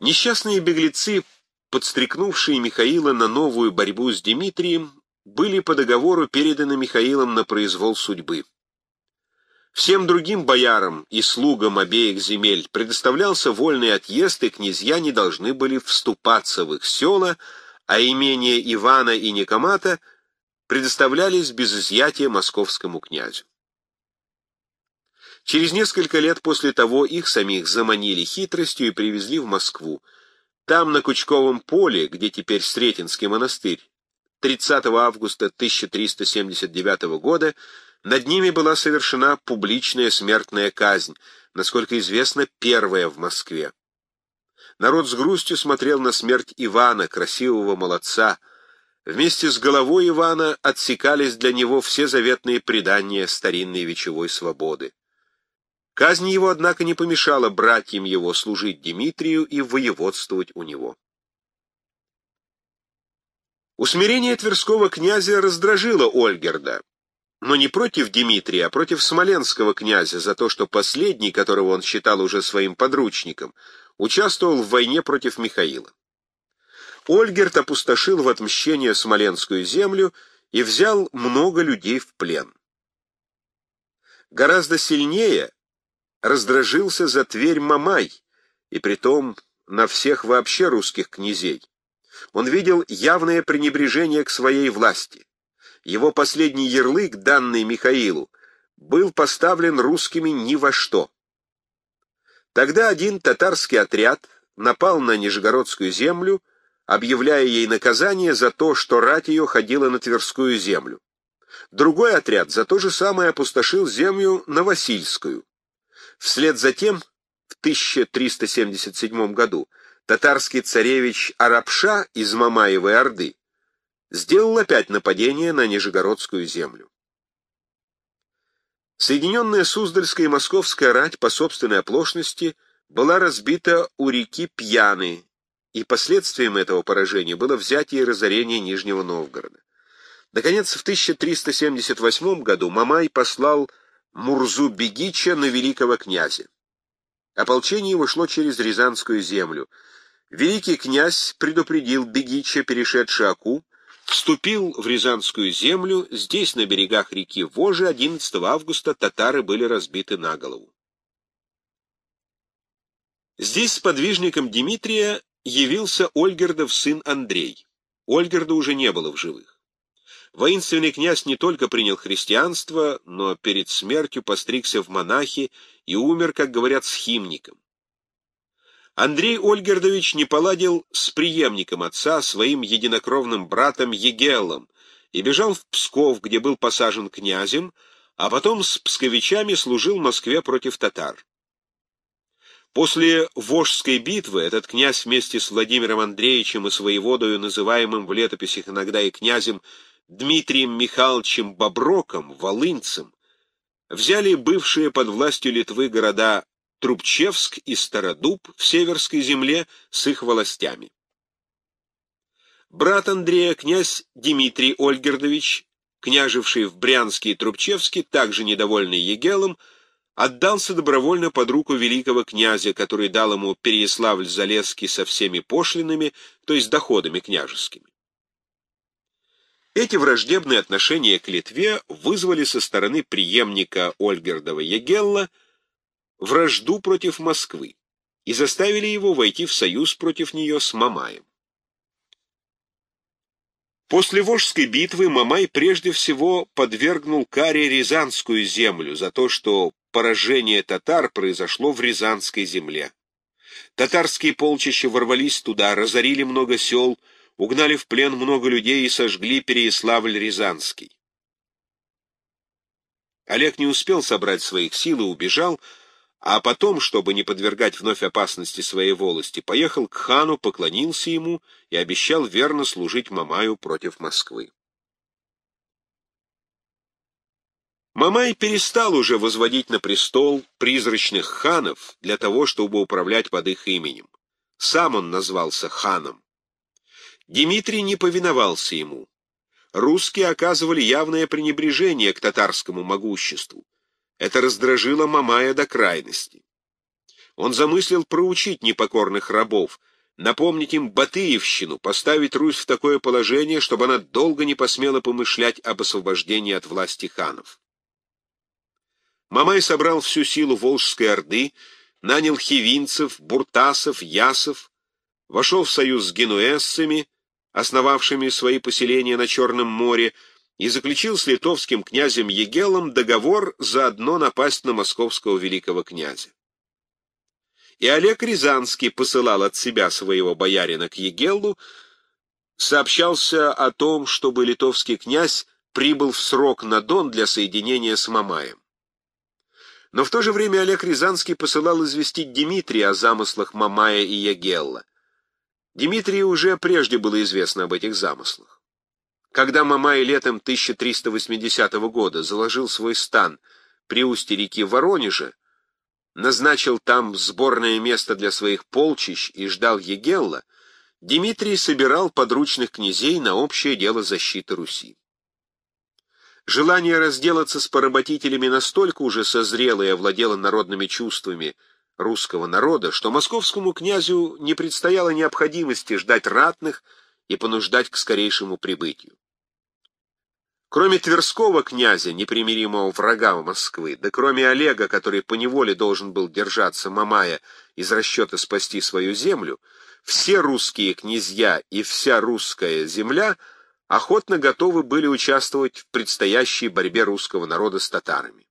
Несчастные беглецы, подстрекнувшие Михаила на новую борьбу с Дмитрием, были по договору переданы Михаилом на произвол судьбы. Всем другим боярам и слугам обеих земель предоставлялся вольный отъезд, и князья не должны были вступаться в их села, а имения Ивана и Никомата предоставлялись без изъятия московскому князю. Через несколько лет после того их самих заманили хитростью и привезли в Москву. Там, на Кучковом поле, где теперь Сретенский монастырь, 30 августа 1379 года над ними была совершена публичная смертная казнь, насколько известно, первая в Москве. Народ с грустью смотрел на смерть Ивана, красивого молодца. Вместе с головой Ивана отсекались для него все заветные предания старинной вечевой свободы. Казнь его, однако, не помешала братьям его служить Дмитрию и воеводствовать у него. Усмирение Тверского князя раздражило Ольгерда, но не против Дмитрия, а против смоленского князя за то, что последний, которого он считал уже своим подручником, участвовал в войне против Михаила. Ольгерд опустошил в отмщение Смоленскую землю и взял много людей в плен. Гораздо сильнее раздражился за Тверь Мамай, и притом на всех вообще русских князей. Он видел явное пренебрежение к своей власти. Его последний ярлык, данный Михаилу, был поставлен русскими ни во что. Тогда один татарский отряд напал на Нижегородскую землю, объявляя ей наказание за то, что рать ее ходила на Тверскую землю. Другой отряд за то же самое опустошил землю на Васильскую. Вслед за тем, в 1377 году, татарский царевич Арапша из Мамаевой Орды сделал опять нападение на Нижегородскую землю. Соединенная Суздальская и Московская рать по собственной оплошности была разбита у реки Пьяны, и последствием этого поражения было взятие и разорение Нижнего Новгорода. Наконец, в 1378 году Мамай послал Мурзу Бегича на великого князя. Ополчение его через Рязанскую землю. Великий князь предупредил Бегича, перешедший Аку, вступил в Рязанскую землю, здесь, на берегах реки Вожи, 11 августа татары были разбиты на голову. Здесь с подвижником Дмитрия явился Ольгердов сын Андрей. Ольгерда уже не было в живых. Воинственный князь не только принял христианство, но перед смертью постригся в монахи и умер, как говорят, схимником. Андрей Ольгердович не поладил с преемником отца, своим единокровным братом Егелом, и бежал в Псков, где был посажен князем, а потом с псковичами служил в Москве против татар. После Вожской битвы этот князь вместе с Владимиром Андреевичем и своеводою, называемым в летописях иногда и князем Дмитрием Михайловичем Боброком, волынцем, взяли бывшие под властью Литвы города Трубчевск и Стародуб в Северской земле с их властями. Брат Андрея, князь Дмитрий Ольгердович, княживший в Брянске и Трубчевске, также недовольный Егелом, отдался добровольно под руку великого князя, который дал ему Переяславль-Залесский со всеми пошлинами, то есть доходами княжескими. Эти враждебные отношения к Литве вызвали со стороны преемника Ольгердова Егелла вражду против Москвы и заставили его войти в союз против нее с Мамаем. После Волжской битвы Мамай прежде всего подвергнул каре Рязанскую землю за то, что поражение татар произошло в Рязанской земле. Татарские полчища ворвались туда, разорили много сел, угнали в плен много людей и сожгли Переяславль-Рязанский. Олег не успел собрать своих сил и убежал, а потом, чтобы не подвергать вновь опасности своей волости, поехал к хану, поклонился ему и обещал верно служить Мамаю против Москвы. Мамай перестал уже возводить на престол призрачных ханов для того, чтобы управлять под их именем. Сам он назвался ханом. Дмитрий не повиновался ему. Русские оказывали явное пренебрежение к татарскому могуществу. Это раздражило Мамая до крайности. Он замыслил проучить непокорных рабов, напомнить им Батыевщину, поставить Русь в такое положение, чтобы она долго не посмела помышлять об освобождении от власти ханов. Мамай собрал всю силу Волжской Орды, нанял хивинцев, буртасов, ясов, вошел в союз с генуэзцами, основавшими свои поселения на Черном море, и заключил с литовским князем Егелом договор заодно напасть на московского великого князя. И Олег Рязанский посылал от себя своего боярина к Егеллу, сообщался о том, чтобы литовский князь прибыл в срок на Дон для соединения с Мамаем. Но в то же время Олег Рязанский посылал известить Дмитрия о замыслах Мамая и Ягелла. Дмитрию уже прежде было известно об этих замыслах. Когда Мамай летом 1380 года заложил свой стан при устье реки Воронежа, назначил там сборное место для своих полчищ и ждал Егелла, Дмитрий собирал подручных князей на общее дело защиты Руси. Желание разделаться с поработителями настолько уже созрело и овладело народными чувствами русского народа, что московскому князю не предстояло необходимости ждать ратных и понуждать к скорейшему прибытию. Кроме Тверского князя, непримиримого врага Москвы, да кроме Олега, который поневоле должен был держаться Мамая из расчета спасти свою землю, все русские князья и вся русская земля охотно готовы были участвовать в предстоящей борьбе русского народа с татарами.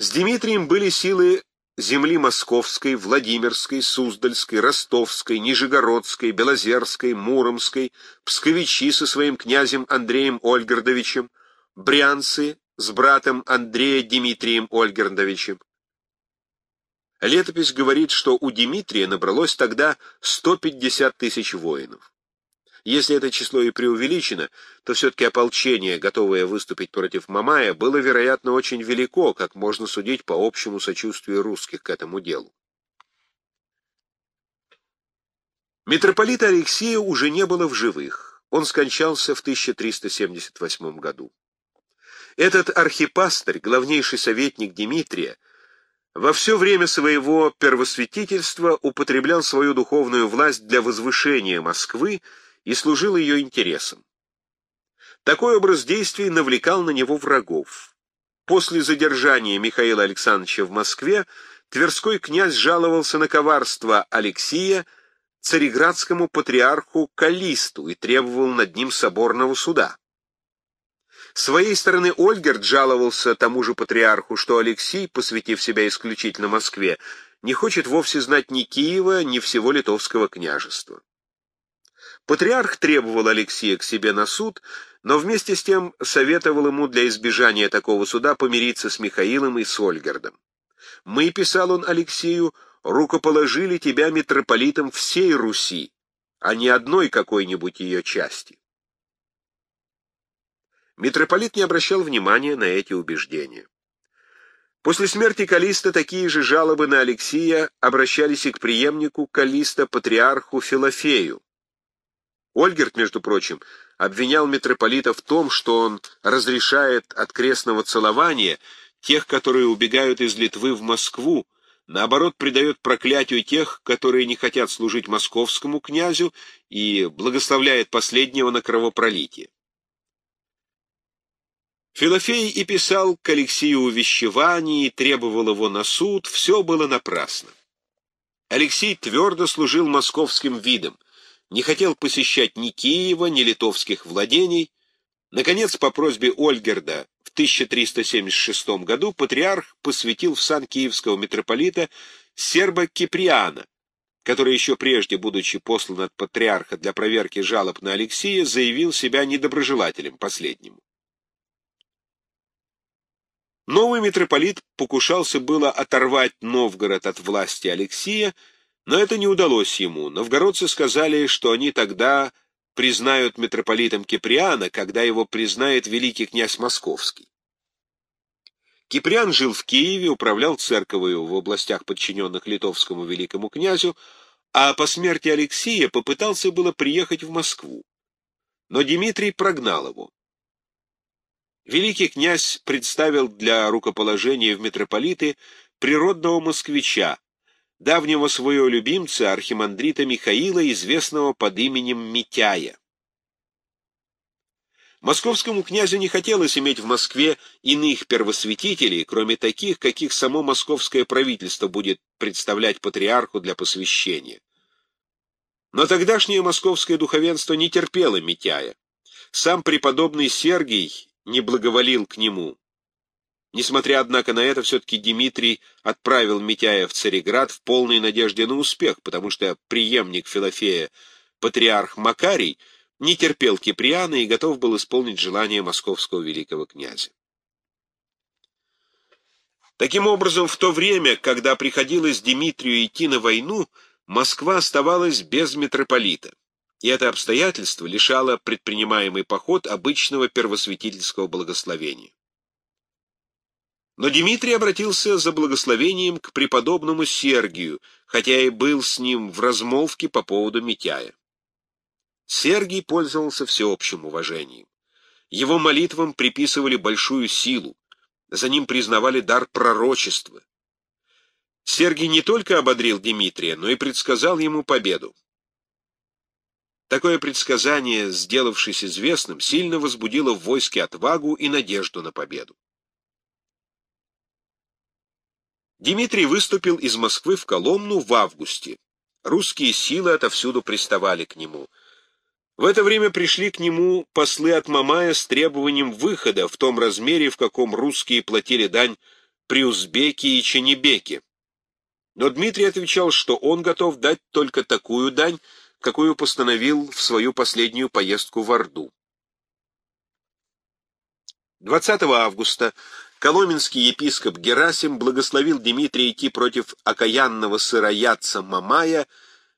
С Дмитрием были силы земли Московской, Владимирской, Суздальской, Ростовской, Нижегородской, Белозерской, Муромской, Псковичи со своим князем Андреем Ольгердовичем, Брянцы с братом Андрея Дмитрием Ольгердовичем. Летопись говорит, что у Дмитрия набралось тогда 150 тысяч воинов. Если это число и преувеличено, то все-таки ополчение, готовое выступить против Мамая, было, вероятно, очень велико, как можно судить по общему сочувствию русских к этому делу. Митрополита Алексея уже не было в живых. Он скончался в 1378 году. Этот архипастырь, главнейший советник Дмитрия, во все время своего первосвятительства употреблял свою духовную власть для возвышения Москвы и служил ее интересам. Такой образ действий навлекал на него врагов. После задержания Михаила Александровича в Москве Тверской князь жаловался на коварство Алексия цареградскому патриарху Калисту и требовал над ним соборного суда. С своей стороны Ольгерд жаловался тому же патриарху, что Алексей, посвятив себя исключительно Москве, не хочет вовсе знать ни Киева, ни всего литовского княжества. Патриарх требовал Алексея к себе на суд, но вместе с тем советовал ему для избежания такого суда помириться с Михаилом и с Ольгердом. «Мы, — писал он Алексею, — рукоположили тебя митрополитом всей Руси, а не одной какой-нибудь ее части». Митрополит не обращал внимания на эти убеждения. После смерти Калиста такие же жалобы на Алексея обращались и к преемнику Калиста, патриарху Филофею. Ольгерт, между прочим, обвинял митрополита в том, что он разрешает от крестного целования тех, которые убегают из Литвы в Москву, наоборот, придает проклятию тех, которые не хотят служить московскому князю, и благословляет последнего на кровопролитие. Филофей и писал к Алексею увещеваний, требовал его на суд, все было напрасно. Алексей твердо служил московским видом, не хотел посещать ни Киева, ни литовских владений. Наконец, по просьбе Ольгерда в 1376 году патриарх посвятил в сан киевского митрополита серба Киприана, который еще прежде, будучи послан от патриарха для проверки жалоб на Алексея, заявил себя недоброжелателем последнему. Новый митрополит покушался было оторвать Новгород от власти Алексея, но это не удалось ему. Новгородцы сказали, что они тогда признают митрополитом Киприана, когда его признает великий князь Московский. Киприан жил в Киеве, управлял церковью в областях, подчиненных литовскому великому князю, а по смерти Алексея попытался было приехать в Москву. Но Дмитрий прогнал его. Великий князь представил для рукоположения в митрополиты природного москвича, давнего своего любимца, архимандрита Михаила, известного под именем Митяя. Московскому князю не хотелось иметь в Москве иных первосвятителей, кроме таких, каких само московское правительство будет представлять патриарху для посвящения. Но тогдашнее московское духовенство не терпело Митяя. Сам преподобный Сергий не благоволил к нему. Несмотря, однако, на это, все-таки Дмитрий отправил Митяя в Цареград в полной надежде на успех, потому что преемник Филофея, патриарх Макарий, не терпел Киприана и готов был исполнить желание московского великого князя. Таким образом, в то время, когда приходилось Дмитрию идти на войну, Москва оставалась без митрополита, и это обстоятельство лишало предпринимаемый поход обычного первосвятительского благословения. Но Дмитрий обратился за благословением к преподобному Сергию, хотя и был с ним в размолвке по поводу Митяя. Сергий пользовался всеобщим уважением. Его молитвам приписывали большую силу, за ним признавали дар пророчества. Сергий не только ободрил Дмитрия, но и предсказал ему победу. Такое предсказание, сделавшись известным, сильно возбудило в войске отвагу и надежду на победу. Дмитрий выступил из Москвы в Коломну в августе. Русские силы отовсюду приставали к нему. В это время пришли к нему послы от Мамая с требованием выхода в том размере, в каком русские платили дань при Узбеке и Ченебеке. Но Дмитрий отвечал, что он готов дать только такую дань, какую постановил в свою последнюю поездку в Орду. 20 августа Коломенский епископ Герасим благословил Дмитрия идти против окаянного сыроядца Мамая,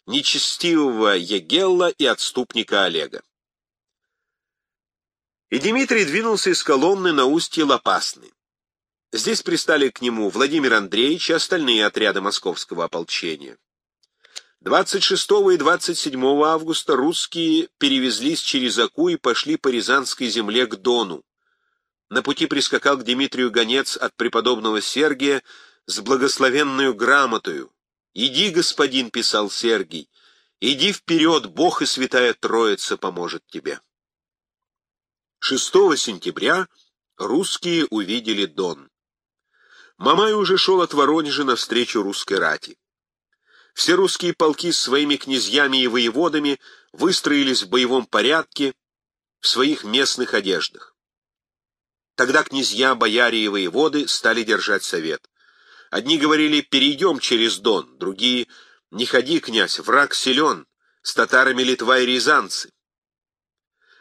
нечестивого Егелла и отступника Олега. И Дмитрий двинулся из Коломны на устье Лопасны. Здесь пристали к нему Владимир Андреевич и остальные отряды московского ополчения. 26 и 27 августа русские перевезлись через Аку и пошли по Рязанской земле к Дону. На пути прискакал к Дмитрию гонец от преподобного Сергия с благословенную грамотою, «Иди, господин», — писал Сергий, — «иди вперед, Бог и Святая Троица поможет тебе». 6 сентября русские увидели Дон. Мамай уже шел от Воронежа навстречу русской рати. Все русские полки с своими князьями и воеводами выстроились в боевом порядке в своих местных одеждах. Тогда князья, бояре и воеводы стали держать совет. Одни говорили «перейдем через Дон», другие «не ходи, князь, враг силен, с татарами Литва и рязанцы».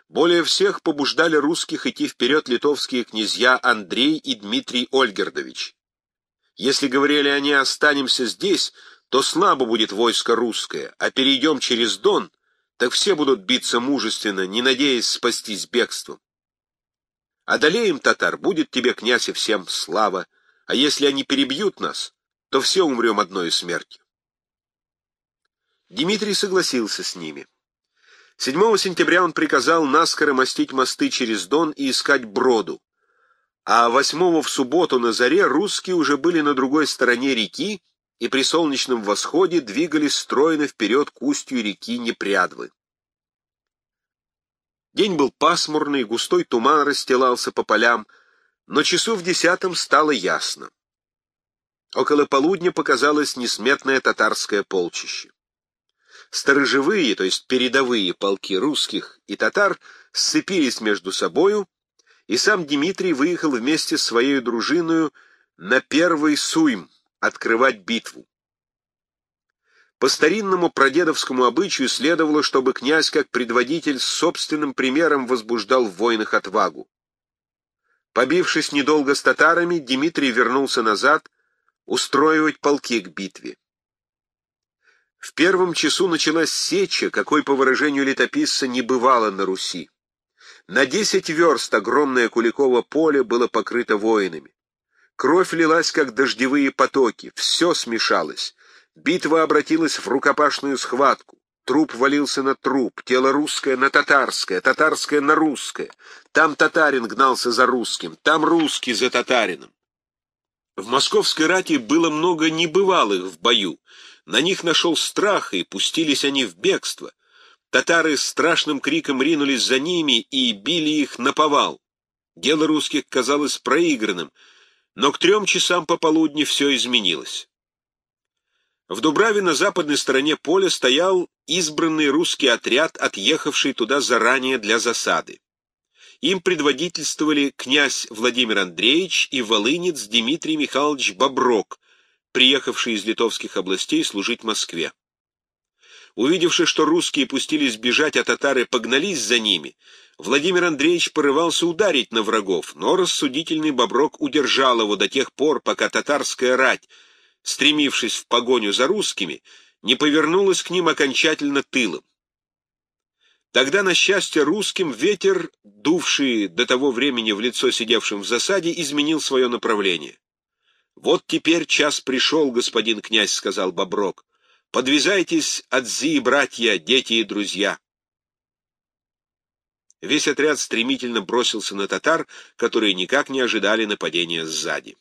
Более всех побуждали русских идти вперед литовские князья Андрей и Дмитрий Ольгердович. Если говорили они «останемся здесь», то слабо будет войско русское, а перейдем через Дон, так все будут биться мужественно, не надеясь спастись бегством. Одолеем татар, будет тебе, князь, и всем слава, а если они перебьют нас, то все умрем одной смертью. Дмитрий согласился с ними. 7 сентября он приказал наскоро мостить мосты через Дон и искать броду, а 8 в субботу на заре русские уже были на другой стороне реки и при солнечном восходе двигались стройно вперед к устью реки Непрядвы. День был пасмурный, густой туман расстилался по полям, но часу в десятом стало ясно. Около полудня показалось несметное татарское полчище. Сторожевые, то есть передовые полки русских и татар сцепились между собою, и сам Дмитрий выехал вместе с своей дружиною на первый суйм открывать битву. По старинному прадедовскому обычаю следовало, чтобы князь как предводитель с собственным примером возбуждал в войнах отвагу. Побившись недолго с татарами, Дмитрий вернулся назад устроивать полки к битве. В первом часу началась сеча, какой, по выражению летописца, не бывало на Руси. На десять верст огромное Куликово поле было покрыто воинами. Кровь лилась, как дождевые потоки, все смешалось. Битва обратилась в рукопашную схватку. Труп валился на труп, тело русское на татарское, татарское на русское. Там татарин гнался за русским, там русский за татарином. В московской рати было много небывалых в бою. На них нашел страх, и пустились они в бегство. Татары страшным криком ринулись за ними и били их на повал. Дело русских казалось проигранным, но к трем часам пополудни все изменилось. В Дубраве на западной стороне поля стоял избранный русский отряд, отъехавший туда заранее для засады. Им предводительствовали князь Владимир Андреевич и волынец Дмитрий Михайлович Боброк, приехавший из литовских областей служить Москве. Увидевши, что русские пустились бежать, а татары погнались за ними, Владимир Андреевич порывался ударить на врагов, но рассудительный Боброк удержал его до тех пор, пока татарская рать, стремившись в погоню за русскими, не повернулась к ним окончательно тылом. Тогда, на счастье русским, ветер, дувший до того времени в лицо сидевшим в засаде, изменил свое направление. «Вот теперь час пришел, господин князь», — сказал Боброк. «Подвязайтесь, отцы и братья, дети и друзья». Весь отряд стремительно бросился на татар, которые никак не ожидали нападения сзади.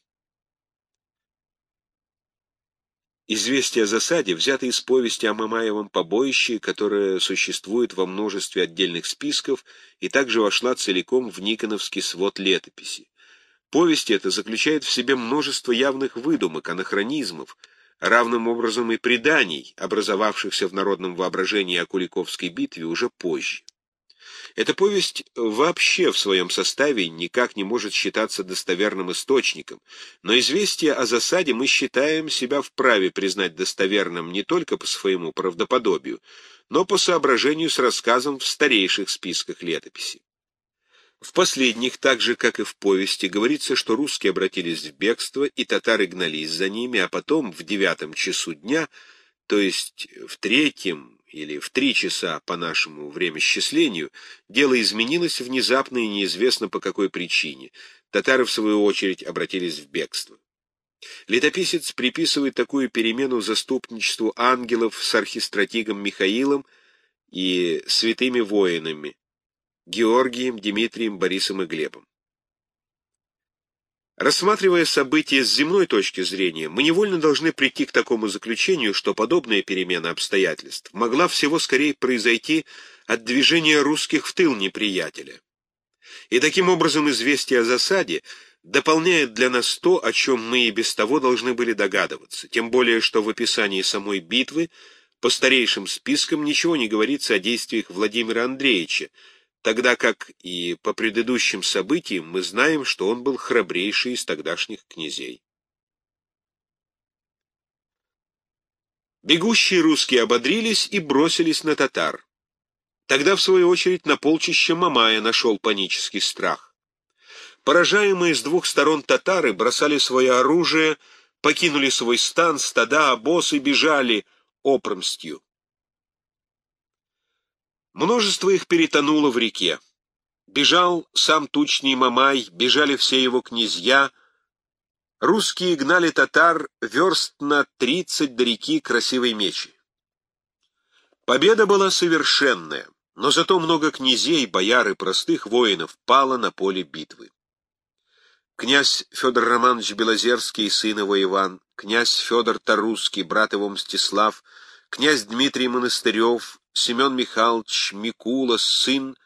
Известие о засаде взято из повести о Мамаевом побоище, которое существует во множестве отдельных списков и также вошла целиком в Никоновский свод летописи. Повесть эта заключает в себе множество явных выдумок, анахронизмов, равным образом и преданий, образовавшихся в народном воображении о Куликовской битве уже позже. Эта повесть вообще в своем составе никак не может считаться достоверным источником, но известие о засаде мы считаем себя вправе признать достоверным не только по своему правдоподобию, но по соображению с рассказом в старейших списках летописи. В последних, так же, как и в повести, говорится, что русские обратились в бегство, и татары гнались за ними, а потом в девятом часу дня, то есть в третьем, или в три часа по нашему времяисчислению, дело изменилось внезапно и неизвестно по какой причине. Татары, в свою очередь, обратились в бегство. Летописец приписывает такую перемену заступничеству ангелов с архистратигом Михаилом и святыми воинами Георгием, Дмитрием, Борисом и Глебом. Рассматривая события с земной точки зрения, мы невольно должны прийти к такому заключению, что подобная перемена обстоятельств могла всего скорее произойти от движения русских в тыл неприятеля. И таким образом известие о засаде дополняет для нас то, о чем мы и без того должны были догадываться, тем более что в описании самой битвы по старейшим спискам ничего не говорится о действиях Владимира Андреевича, тогда как и по предыдущим событиям мы знаем, что он был храбрейший из тогдашних князей. Бегущие русские ободрились и бросились на татар. Тогда, в свою очередь, на полчище Мамая нашел панический страх. Поражаемые с двух сторон татары бросали свое оружие, покинули свой стан, стада, обоз и бежали опромстью. Множество их перетонуло в реке. Бежал сам тучный Мамай, бежали все его князья. Русские гнали татар верст на тридцать до реки Красивой Мечи. Победа была совершенная, но зато много князей, бояр и простых воинов пало на поле битвы. Князь Федор Романович Белозерский, сын его Иван, князь Федор Тарусский, брат его Мстислав, князь Дмитрий Монастырев, Семен Михайлович Микула, сын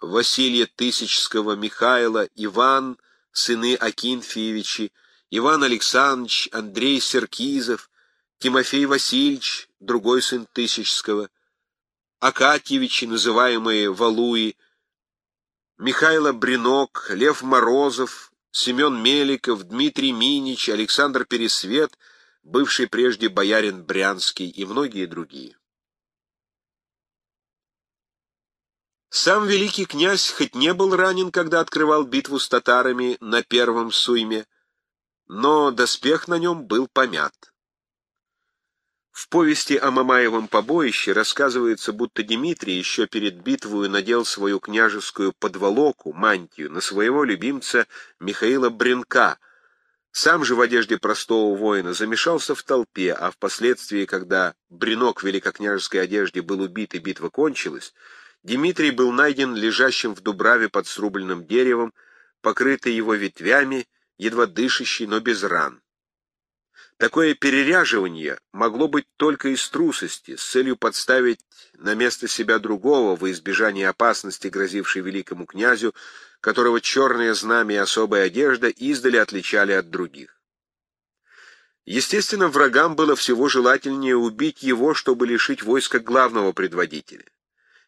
Василия Тысячского, Михаила, Иван, сыны Акинфеевичи, Иван Александрович, Андрей Серкизов, Тимофей Васильевич, другой сын Тысячского, Акатьевичи, называемые Валуи, Михайло Бринок, Лев Морозов, Семен Меликов, Дмитрий Минич, Александр Пересвет, бывший прежде боярин Брянский и многие другие. Сам великий князь хоть не был ранен, когда открывал битву с татарами на первом суйме, но доспех на нем был помят. В повести о Мамаевом побоище рассказывается, будто Дмитрий еще перед битвой надел свою княжескую подволоку, мантию, на своего любимца Михаила Бренка. Сам же в одежде простого воина замешался в толпе, а впоследствии, когда Бренок в великокняжеской одежде был убит и битва кончилась, Дмитрий был найден лежащим в дубраве под срубленным деревом, покрытый его ветвями, едва дышащий, но без ран. Такое переряживание могло быть только из трусости, с целью подставить на место себя другого во избежание опасности, грозившей великому князю, которого черное знамя и особая одежда издали отличали от других. Естественно, врагам было всего желательнее убить его, чтобы лишить войска главного предводителя.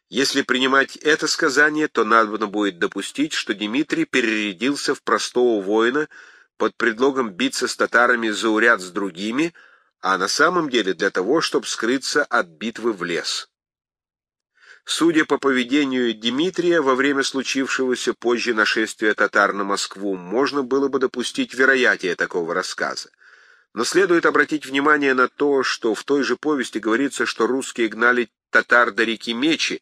Если принимать это сказание, то надо будет допустить, что Дмитрий перерядился в простого воина под предлогом биться с татарами зауряд с другими, а на самом деле для того, чтобы скрыться от битвы в лес. Судя по поведению Дмитрия во время случившегося позже нашествия татар на Москву, можно было бы допустить вероятие такого рассказа. Но следует обратить внимание на то, что в той же повести говорится, что русские гнали татар до реки Мечи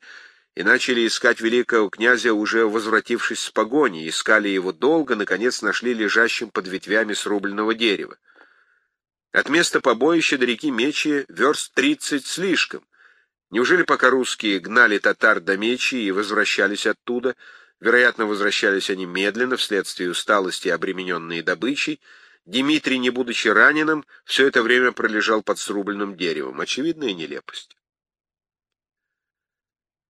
и начали искать великого князя, уже возвратившись с погони, искали его долго, наконец нашли лежащим под ветвями срубленного дерева. От места побоища до реки Мечи верст тридцать слишком. Неужели пока русские гнали татар до Мечи и возвращались оттуда, вероятно, возвращались они медленно, вследствие усталости, обремененные добычей, Дмитрий, не будучи раненым, все это время пролежал под срубленным деревом. Очевидная нелепость.